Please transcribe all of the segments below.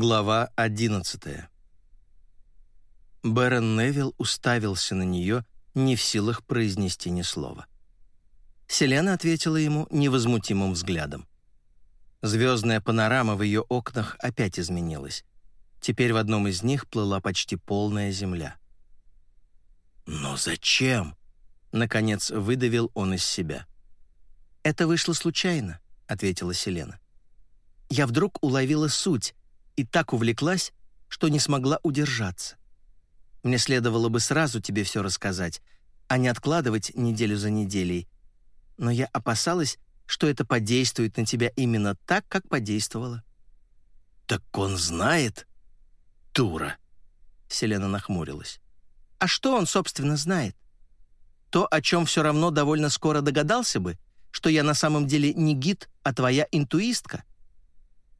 Глава 11 Бэрон Невилл уставился на нее, не в силах произнести ни слова. Селена ответила ему невозмутимым взглядом. Звездная панорама в ее окнах опять изменилась. Теперь в одном из них плыла почти полная земля. «Но зачем?» — наконец выдавил он из себя. «Это вышло случайно», — ответила Селена. «Я вдруг уловила суть и так увлеклась, что не смогла удержаться. Мне следовало бы сразу тебе все рассказать, а не откладывать неделю за неделей. Но я опасалась, что это подействует на тебя именно так, как подействовало». «Так он знает?» «Тура!» Селена нахмурилась. «А что он, собственно, знает? То, о чем все равно довольно скоро догадался бы, что я на самом деле не гид, а твоя интуистка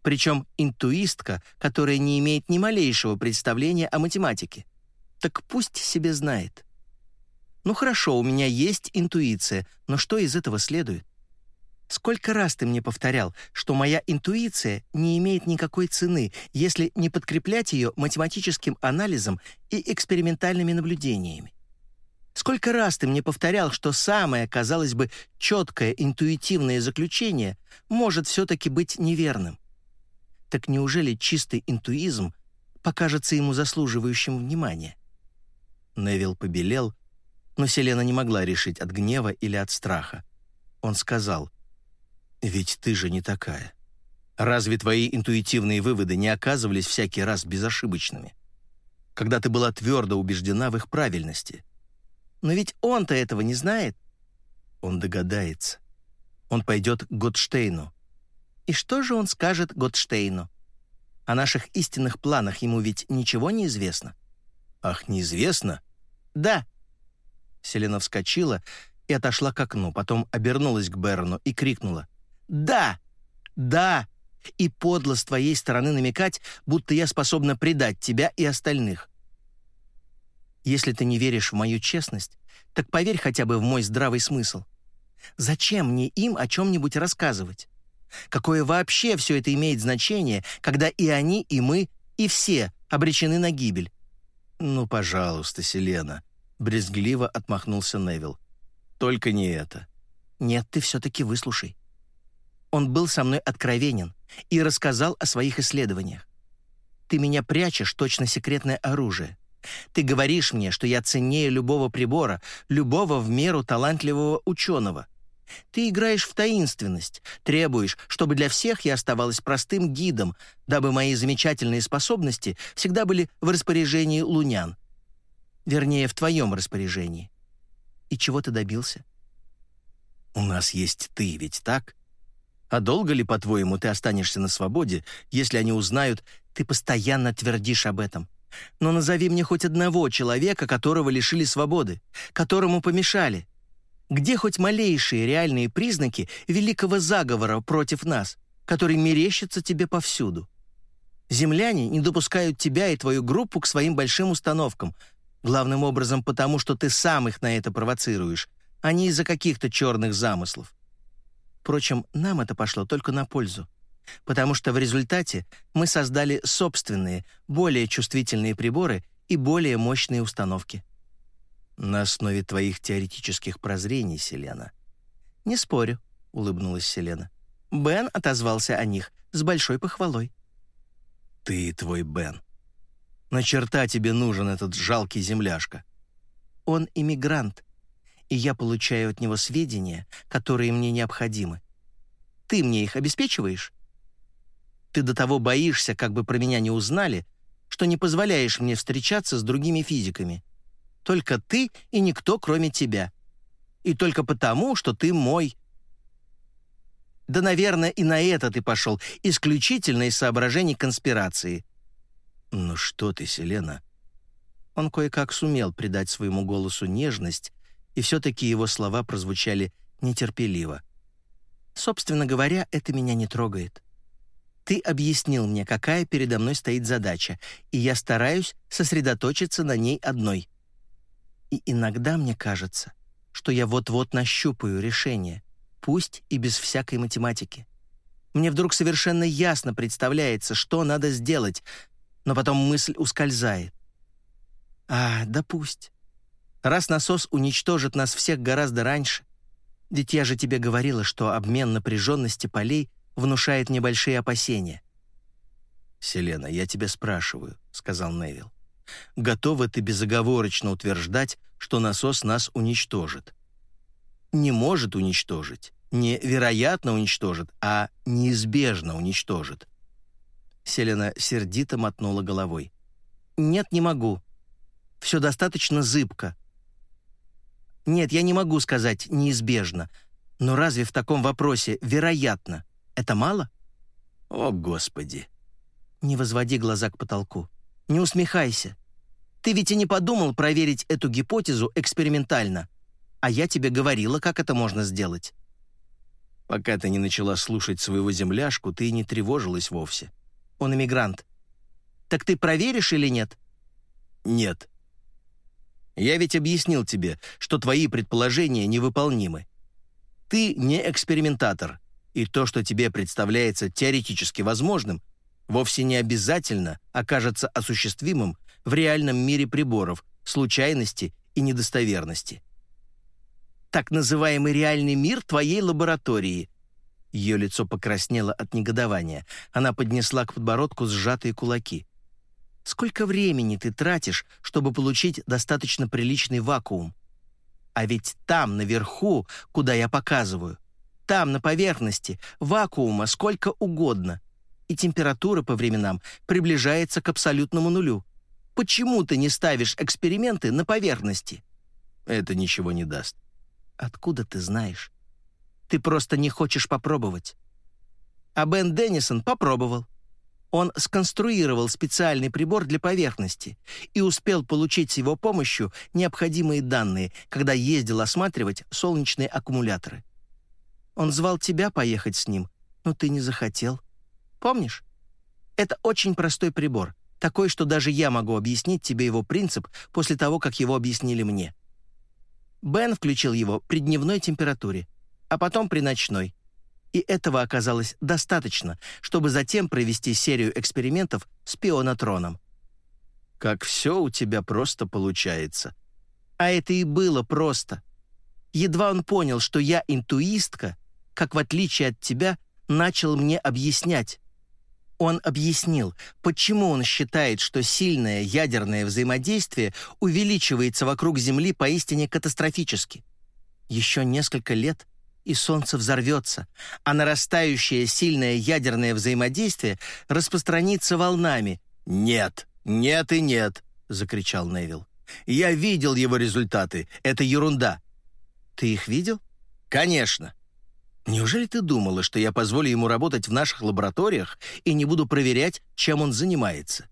причем интуистка, которая не имеет ни малейшего представления о математике. Так пусть себе знает. Ну хорошо, у меня есть интуиция, но что из этого следует? Сколько раз ты мне повторял, что моя интуиция не имеет никакой цены, если не подкреплять ее математическим анализом и экспериментальными наблюдениями? Сколько раз ты мне повторял, что самое, казалось бы, четкое интуитивное заключение может все-таки быть неверным? Так неужели чистый интуизм покажется ему заслуживающим внимания? Невил побелел, но Селена не могла решить от гнева или от страха. Он сказал, «Ведь ты же не такая. Разве твои интуитивные выводы не оказывались всякий раз безошибочными? Когда ты была твердо убеждена в их правильности. Но ведь он-то этого не знает. Он догадается. Он пойдет к Готштейну, и что же он скажет Готштейну? О наших истинных планах ему ведь ничего не известно. Ах, неизвестно? Да. Селена вскочила и отошла к окну, потом обернулась к Берну и крикнула. «Да! Да! И подло с твоей стороны намекать, будто я способна предать тебя и остальных. Если ты не веришь в мою честность, так поверь хотя бы в мой здравый смысл. Зачем мне им о чем-нибудь рассказывать? Какое вообще все это имеет значение, когда и они, и мы, и все обречены на гибель? «Ну, пожалуйста, Селена», — брезгливо отмахнулся Невил. «Только не это». «Нет, ты все-таки выслушай. Он был со мной откровенен и рассказал о своих исследованиях. Ты меня прячешь, точно секретное оружие. Ты говоришь мне, что я ценнее любого прибора, любого в меру талантливого ученого. Ты играешь в таинственность, требуешь, чтобы для всех я оставалась простым гидом, дабы мои замечательные способности всегда были в распоряжении лунян. Вернее, в твоем распоряжении. И чего ты добился? У нас есть ты, ведь так? А долго ли, по-твоему, ты останешься на свободе, если они узнают, ты постоянно твердишь об этом? Но назови мне хоть одного человека, которого лишили свободы, которому помешали. Где хоть малейшие реальные признаки великого заговора против нас, который мерещится тебе повсюду? Земляне не допускают тебя и твою группу к своим большим установкам, главным образом потому, что ты сам их на это провоцируешь, а не из-за каких-то черных замыслов. Впрочем, нам это пошло только на пользу, потому что в результате мы создали собственные, более чувствительные приборы и более мощные установки. «На основе твоих теоретических прозрений, Селена». «Не спорю», — улыбнулась Селена. Бен отозвался о них с большой похвалой. «Ты и твой Бен. На черта тебе нужен этот жалкий земляшка?» «Он иммигрант, и я получаю от него сведения, которые мне необходимы. Ты мне их обеспечиваешь? Ты до того боишься, как бы про меня не узнали, что не позволяешь мне встречаться с другими физиками. Только ты и никто, кроме тебя. И только потому, что ты мой. Да, наверное, и на это ты пошел, исключительно из соображений конспирации. Ну что ты, Селена? Он кое-как сумел придать своему голосу нежность, и все-таки его слова прозвучали нетерпеливо. Собственно говоря, это меня не трогает. Ты объяснил мне, какая передо мной стоит задача, и я стараюсь сосредоточиться на ней одной — и иногда мне кажется, что я вот-вот нащупаю решение, пусть и без всякой математики. Мне вдруг совершенно ясно представляется, что надо сделать, но потом мысль ускользает. А, да пусть. Раз насос уничтожит нас всех гораздо раньше, ведь я же тебе говорила, что обмен напряженности полей внушает небольшие опасения. «Селена, я тебя спрашиваю», — сказал Невил. «Готова ты безоговорочно утверждать, что насос нас уничтожит?» «Не может уничтожить, не вероятно уничтожит, а неизбежно уничтожит». Селена сердито мотнула головой. «Нет, не могу. Все достаточно зыбко. Нет, я не могу сказать «неизбежно». Но разве в таком вопросе «вероятно» это мало? О, Господи! Не возводи глаза к потолку. Не усмехайся. Ты ведь и не подумал проверить эту гипотезу экспериментально. А я тебе говорила, как это можно сделать. Пока ты не начала слушать своего земляшку, ты и не тревожилась вовсе. Он иммигрант. Так ты проверишь или нет? Нет. Я ведь объяснил тебе, что твои предположения невыполнимы. Ты не экспериментатор, и то, что тебе представляется теоретически возможным, вовсе не обязательно окажется осуществимым в реальном мире приборов, случайности и недостоверности. Так называемый реальный мир твоей лаборатории. Ее лицо покраснело от негодования. Она поднесла к подбородку сжатые кулаки. Сколько времени ты тратишь, чтобы получить достаточно приличный вакуум? А ведь там, наверху, куда я показываю, там, на поверхности, вакуума сколько угодно, и температура по временам приближается к абсолютному нулю. Почему ты не ставишь эксперименты на поверхности? Это ничего не даст. Откуда ты знаешь? Ты просто не хочешь попробовать. А Бен Деннисон попробовал. Он сконструировал специальный прибор для поверхности и успел получить с его помощью необходимые данные, когда ездил осматривать солнечные аккумуляторы. Он звал тебя поехать с ним, но ты не захотел. Помнишь? Это очень простой прибор, такой, что даже я могу объяснить тебе его принцип после того, как его объяснили мне. Бен включил его при дневной температуре, а потом при ночной и этого оказалось достаточно, чтобы затем провести серию экспериментов с пионатроном. «Как все у тебя просто получается». А это и было просто. Едва он понял, что я интуистка, как в отличие от тебя, начал мне объяснять. Он объяснил, почему он считает, что сильное ядерное взаимодействие увеличивается вокруг Земли поистине катастрофически. Еще несколько лет — и Солнце взорвется, а нарастающее сильное ядерное взаимодействие распространится волнами. «Нет, нет и нет!» — закричал Невил. «Я видел его результаты. Это ерунда». «Ты их видел?» «Конечно». «Неужели ты думала, что я позволю ему работать в наших лабораториях и не буду проверять, чем он занимается?»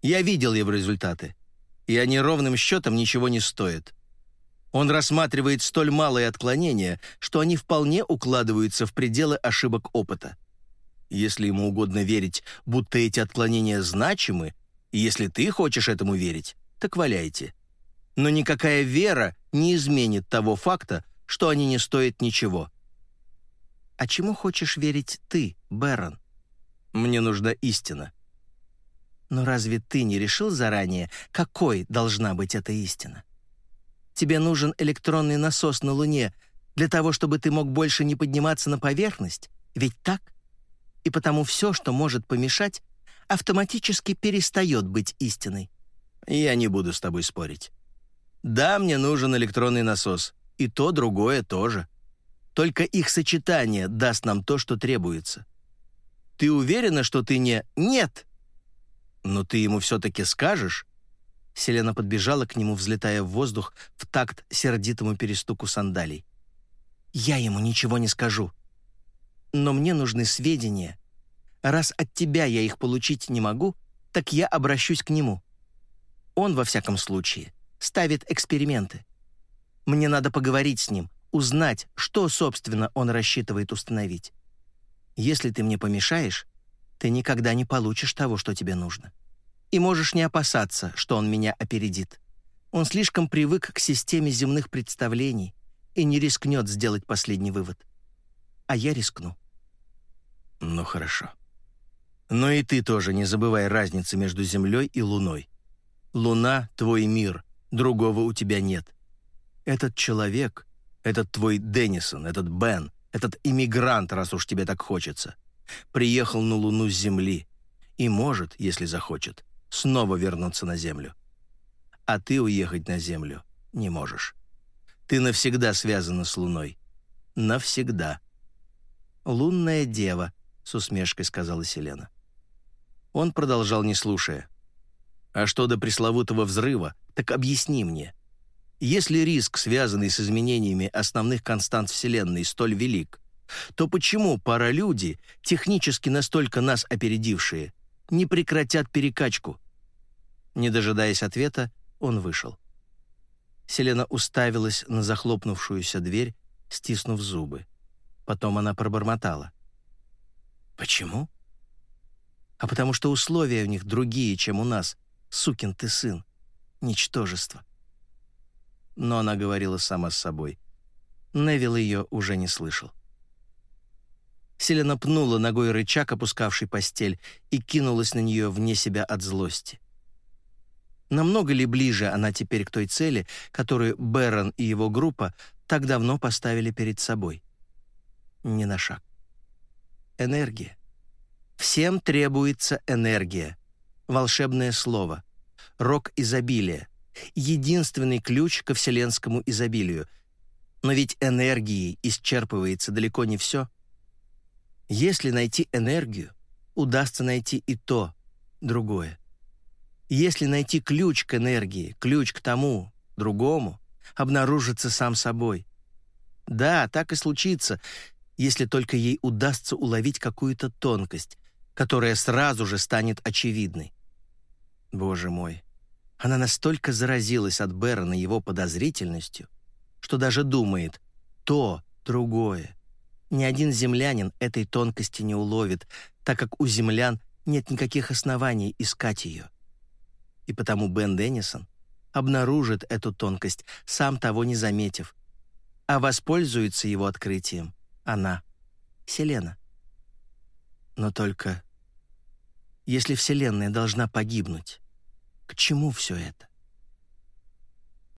«Я видел его результаты, и они ровным счетом ничего не стоят. Он рассматривает столь малые отклонения, что они вполне укладываются в пределы ошибок опыта. Если ему угодно верить, будто эти отклонения значимы, и если ты хочешь этому верить, так валяйте. Но никакая вера не изменит того факта, что они не стоят ничего. А чему хочешь верить ты, Бэрон? Мне нужна истина. Но разве ты не решил заранее, какой должна быть эта истина? Тебе нужен электронный насос на Луне для того, чтобы ты мог больше не подниматься на поверхность, ведь так? И потому все, что может помешать, автоматически перестает быть истиной. Я не буду с тобой спорить. Да, мне нужен электронный насос, и то, другое тоже. Только их сочетание даст нам то, что требуется. Ты уверена, что ты не «нет»? Но ты ему все-таки скажешь, Селена подбежала к нему, взлетая в воздух в такт сердитому перестуку сандалий. «Я ему ничего не скажу. Но мне нужны сведения. Раз от тебя я их получить не могу, так я обращусь к нему. Он, во всяком случае, ставит эксперименты. Мне надо поговорить с ним, узнать, что, собственно, он рассчитывает установить. Если ты мне помешаешь, ты никогда не получишь того, что тебе нужно». И можешь не опасаться, что он меня опередит. Он слишком привык к системе земных представлений и не рискнет сделать последний вывод. А я рискну. Ну хорошо. Но и ты тоже не забывай разницы между Землей и Луной. Луна — твой мир, другого у тебя нет. Этот человек, этот твой Деннисон, этот Бен, этот иммигрант, раз уж тебе так хочется, приехал на Луну с Земли и может, если захочет, снова вернуться на Землю. А ты уехать на Землю не можешь. Ты навсегда связана с Луной. Навсегда. «Лунная дева», — с усмешкой сказала Селена. Он продолжал, не слушая. «А что до пресловутого взрыва, так объясни мне. Если риск, связанный с изменениями основных констант Вселенной, столь велик, то почему паралюди, технически настолько нас опередившие, не прекратят перекачку?» Не дожидаясь ответа, он вышел. Селена уставилась на захлопнувшуюся дверь, стиснув зубы. Потом она пробормотала. «Почему?» а потому что условия у них другие, чем у нас. Сукин ты сын. Ничтожество. Но она говорила сама с собой. Невил ее уже не слышал. Селена пнула ногой рычаг, опускавший постель, и кинулась на нее вне себя от злости. Намного ли ближе она теперь к той цели, которую Бэрон и его группа так давно поставили перед собой? Не на шаг. Энергия. Всем требуется энергия. Волшебное слово. Рок изобилия. Единственный ключ ко вселенскому изобилию. Но ведь энергией исчерпывается далеко не все. Если найти энергию, удастся найти и то, другое. Если найти ключ к энергии, ключ к тому, другому, обнаружится сам собой. Да, так и случится, если только ей удастся уловить какую-то тонкость, которая сразу же станет очевидной. Боже мой, она настолько заразилась от Бэрона его подозрительностью, что даже думает «то, другое». Ни один землянин этой тонкости не уловит, так как у землян нет никаких оснований искать ее. И потому Бен Деннисон обнаружит эту тонкость, сам того не заметив, а воспользуется его открытием она, Селена. Но только если Вселенная должна погибнуть, к чему все это?